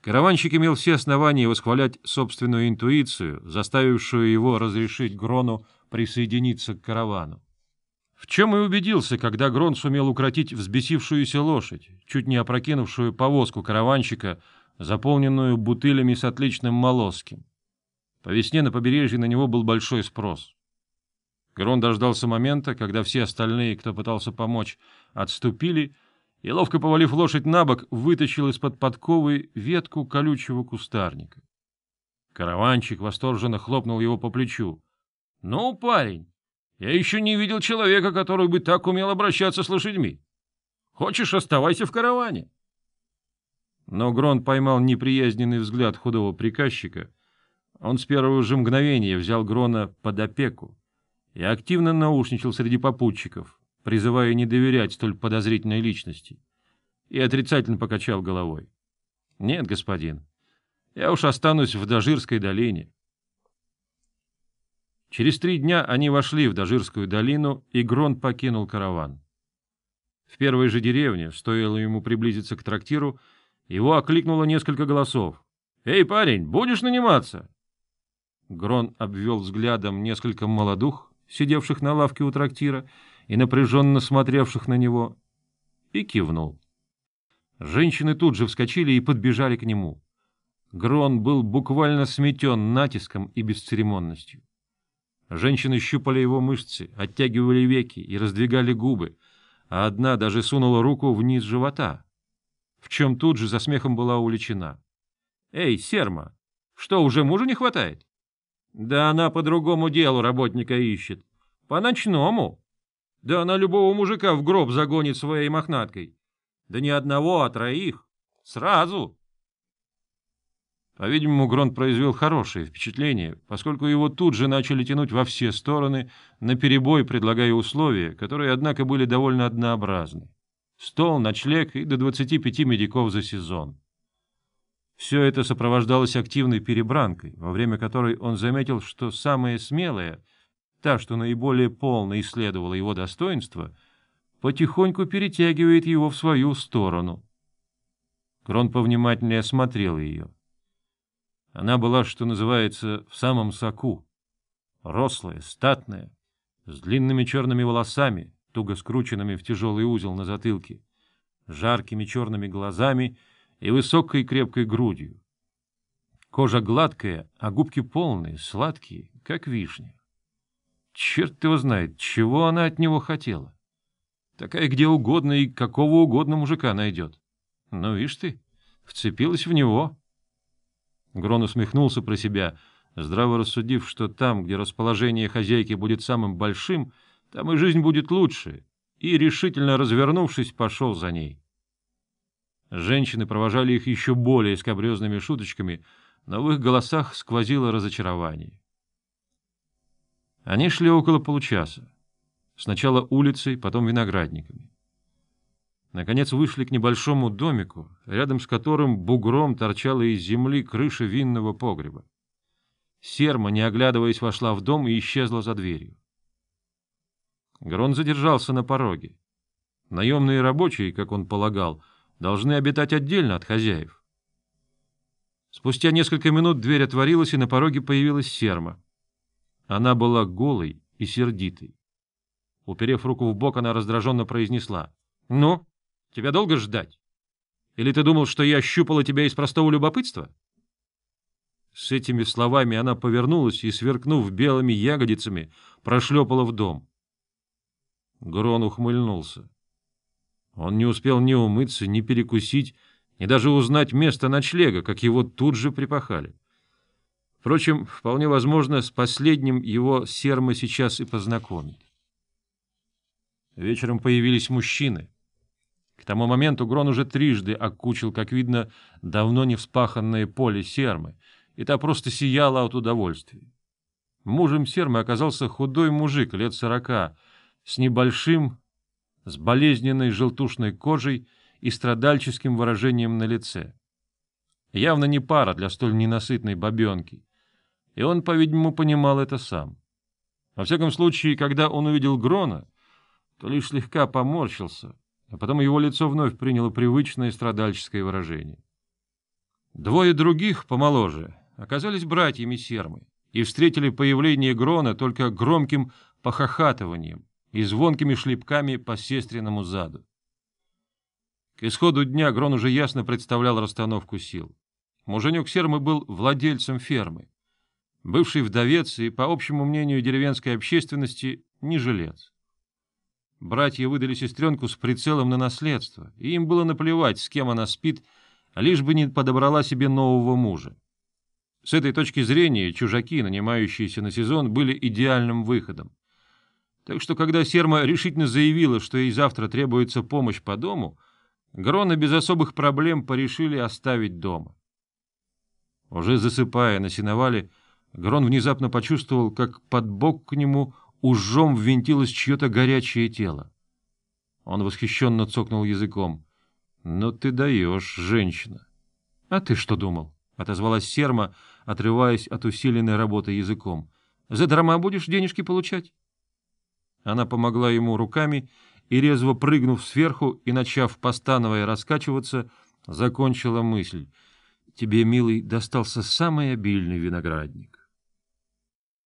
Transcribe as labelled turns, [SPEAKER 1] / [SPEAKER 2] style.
[SPEAKER 1] Караванщик имел все основания восхвалять собственную интуицию, заставившую его разрешить Грону присоединиться к каравану. В чем и убедился, когда Грон сумел укротить взбесившуюся лошадь, чуть не опрокинувшую повозку караванщика, заполненную бутылями с отличным молоским. По весне на побережье на него был большой спрос. Грон дождался момента, когда все остальные, кто пытался помочь, отступили, и, ловко повалив лошадь на бок, вытащил из-под подковы ветку колючего кустарника. Караванчик восторженно хлопнул его по плечу. — Ну, парень, я еще не видел человека, который бы так умел обращаться с лошадьми. Хочешь, оставайся в караване. Но Грон поймал неприязненный взгляд худого приказчика. Он с первого же мгновения взял Грона под опеку и активно наушничал среди попутчиков, призывая не доверять столь подозрительной личности, и отрицательно покачал головой. — Нет, господин, я уж останусь в Дожирской долине. Через три дня они вошли в Дожирскую долину, и Грон покинул караван. В первой же деревне, стоило ему приблизиться к трактиру, его окликнуло несколько голосов. «Эй, парень, будешь наниматься?» Грон обвел взглядом несколько молодух, сидевших на лавке у трактира и напряженно смотревших на него, и кивнул. Женщины тут же вскочили и подбежали к нему. Грон был буквально сметен натиском и бесцеремонностью. Женщины щупали его мышцы, оттягивали веки и раздвигали губы, а одна даже сунула руку вниз живота, в чем тут же за смехом была уличена. — Эй, Серма, что, уже мужа не хватает? — Да она по другому делу работника ищет. — По ночному. Да она любого мужика в гроб загонит своей мохнаткой. Да не одного, а троих. Сразу. По-видимому, Гронт произвел хорошее впечатление, поскольку его тут же начали тянуть во все стороны, наперебой предлагая условия, которые, однако, были довольно однообразны. Стол, ночлег и до 25 медиков за сезон. Все это сопровождалось активной перебранкой, во время которой он заметил, что самая смелая, та, что наиболее полно исследовала его достоинство, потихоньку перетягивает его в свою сторону. Грон повнимательнее осмотрел ее. Она была, что называется, в самом соку. Рослая, статная, с длинными черными волосами, туго скрученными в тяжелый узел на затылке, жаркими черными глазами и высокой крепкой грудью. Кожа гладкая, а губки полные, сладкие, как вишня. Черт его знает, чего она от него хотела. Такая где угодно и какого угодно мужика найдет. Ну, видишь ты, вцепилась в него. Грон усмехнулся про себя, здраво рассудив, что там, где расположение хозяйки будет самым большим, там и жизнь будет лучше, и, решительно развернувшись, пошел за ней. Женщины провожали их еще более скобрезными шуточками, но в их голосах сквозило разочарование. Они шли около получаса. Сначала улицей, потом виноградниками. Наконец вышли к небольшому домику, рядом с которым бугром торчала из земли крыша винного погреба. Серма, не оглядываясь, вошла в дом и исчезла за дверью. Грон задержался на пороге. Наемные рабочие, как он полагал, должны обитать отдельно от хозяев. Спустя несколько минут дверь отворилась, и на пороге появилась Серма. Она была голой и сердитой. Уперев руку в бок, она раздраженно произнесла. — Ну? Тебя долго ждать? Или ты думал, что я щупала тебя из простого любопытства? С этими словами она повернулась и, сверкнув белыми ягодицами, прошлепала в дом. Грон ухмыльнулся. Он не успел ни умыться, ни перекусить, ни даже узнать место ночлега, как его тут же припахали. Впрочем, вполне возможно, с последним его Серма сейчас и познакомит. Вечером появились мужчины — к тому моменту Грон уже трижды окучил, как видно, давно не вспаханное поле сермы, и та просто сияла от удовольствия. Мужем сермы оказался худой мужик лет сорока, с небольшим, с болезненной желтушной кожей и страдальческим выражением на лице. Явно не пара для столь ненасытной бабенки, и он, по-видимому, понимал это сам. Во всяком случае, когда он увидел Грона, то лишь слегка поморщился — а потом его лицо вновь приняло привычное страдальческое выражение. Двое других, помоложе, оказались братьями Сермы и встретили появление Грона только громким похохатыванием и звонкими шлепками по сестриному заду. К исходу дня Грон уже ясно представлял расстановку сил. Муженек Сермы был владельцем фермы. Бывший вдовец и, по общему мнению деревенской общественности, не жилец. Братья выдали сестренку с прицелом на наследство, и им было наплевать, с кем она спит, лишь бы не подобрала себе нового мужа. С этой точки зрения чужаки, нанимающиеся на сезон, были идеальным выходом. Так что, когда Серма решительно заявила, что ей завтра требуется помощь по дому, Грона без особых проблем порешили оставить дома. Уже засыпая на сеновале, Грон внезапно почувствовал, как под бок к нему ужом ввинтилось чье-то горячее тело. Он восхищенно цокнул языком. — Ну ты даешь, женщина. — А ты что думал? — отозвалась Серма, отрываясь от усиленной работы языком. — За драма будешь денежки получать? Она помогла ему руками и, резво прыгнув сверху и начав, постановая, раскачиваться, закончила мысль. «Тебе, милый, достался самый обильный виноградник».